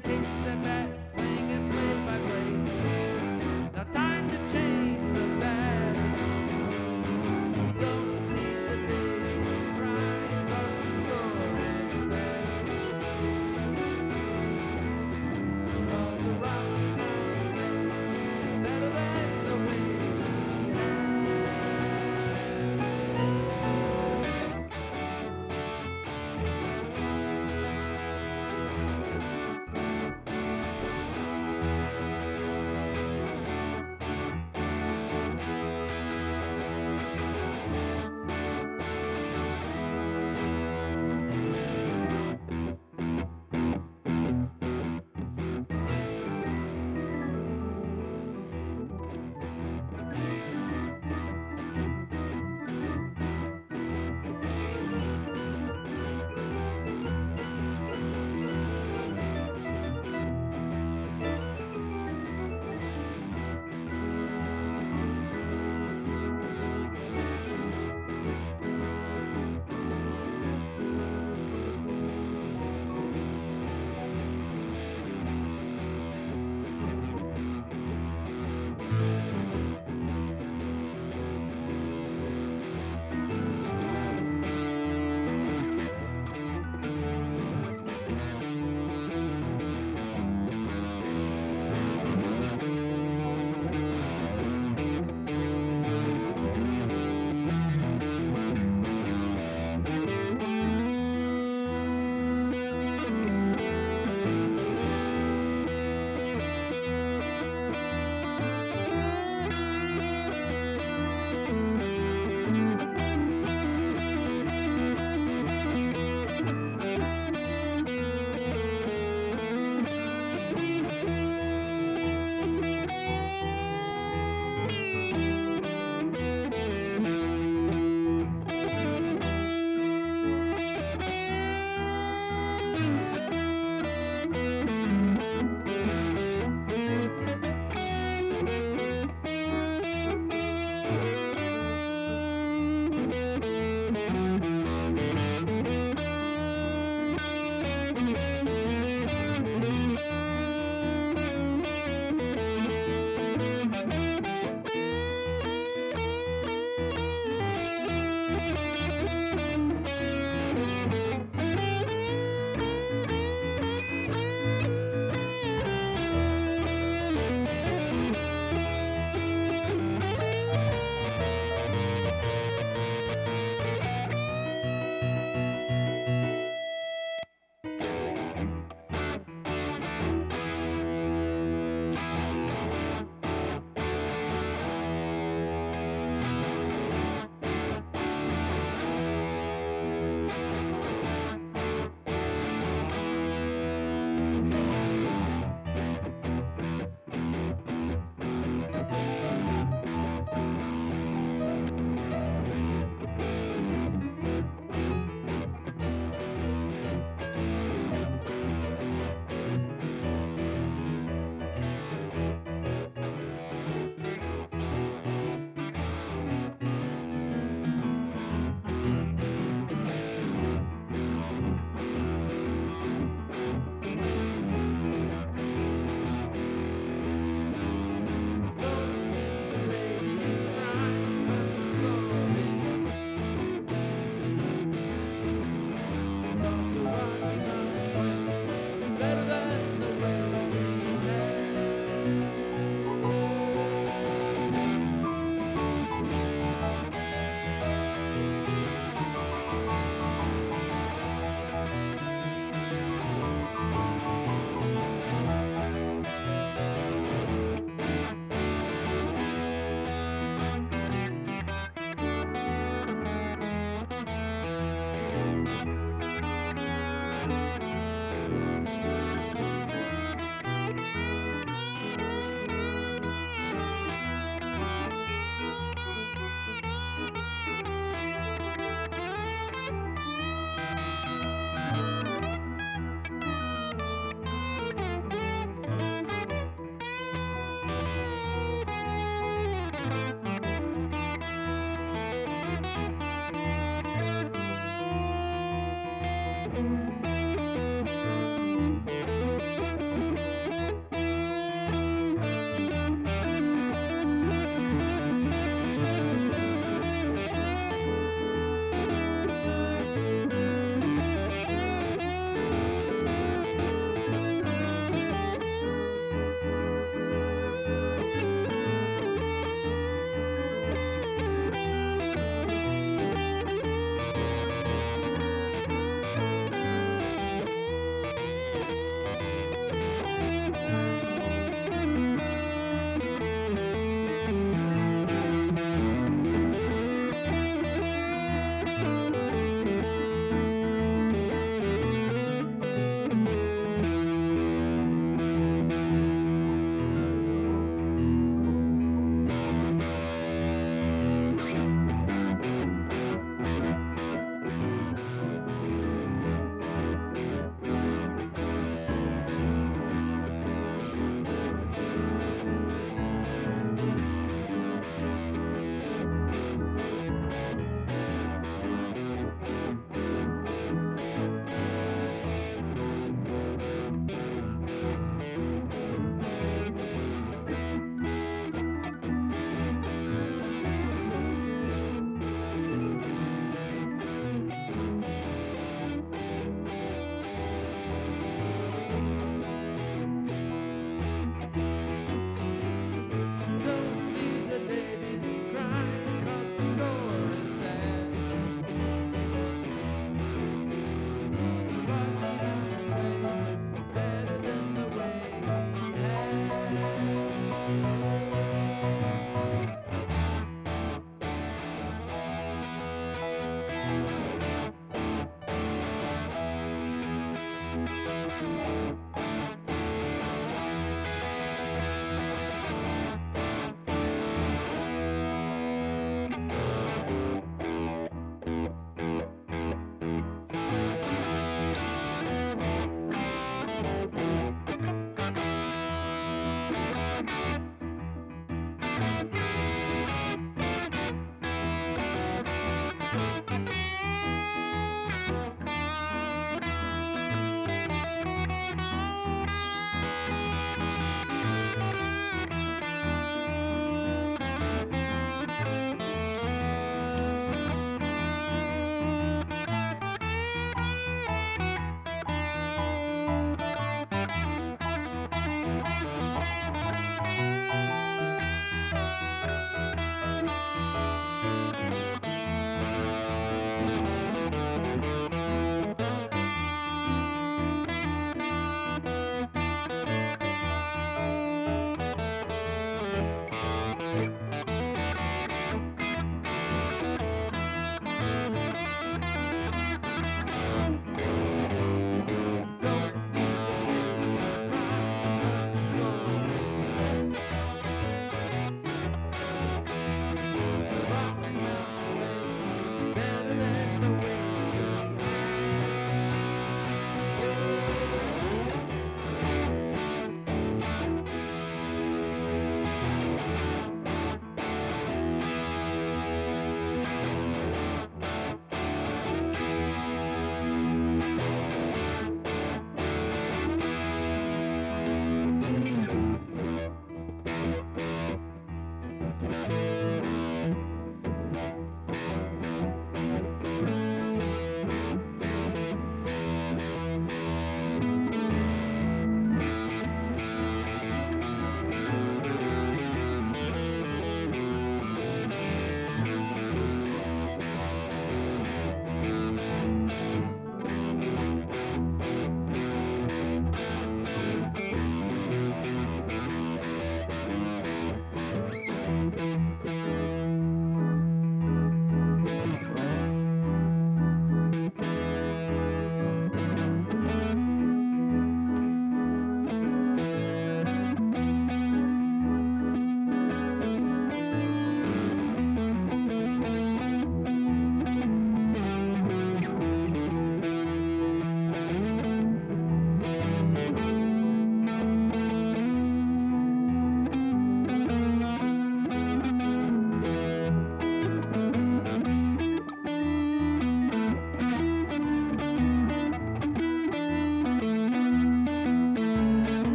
thinking.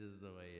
is the way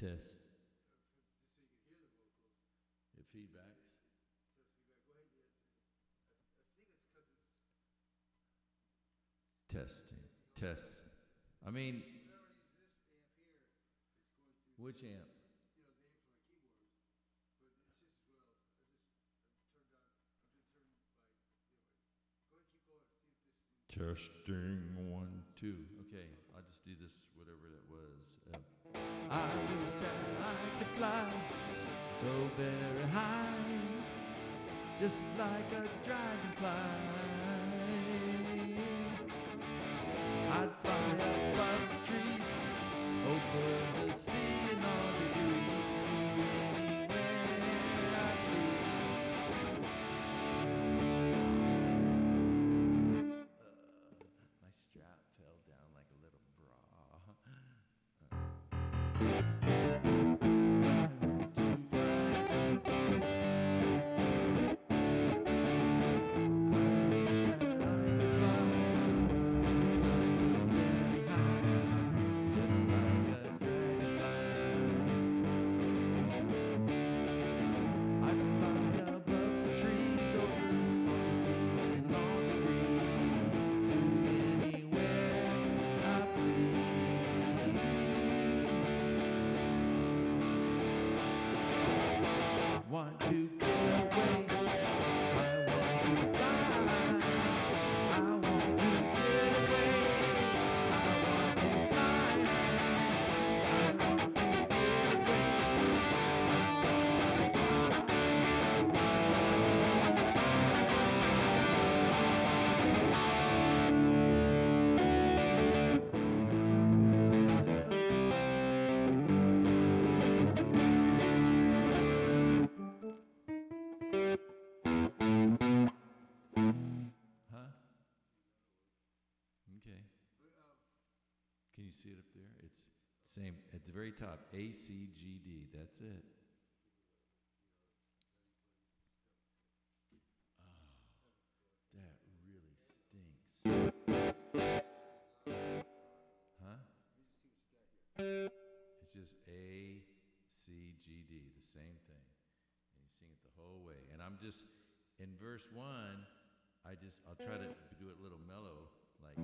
Test. It feedbacks. Testing. Test. I mean, which amp? Testing one, two. I wish that I could fly so very high, just like a dragonfly. Same at the very top. A C G D. That's it. Oh, that really stinks. Huh? It's just A C G D, the same thing. And you sing it the whole way. And I'm just in verse one, I just I'll try to do it a little mellow, like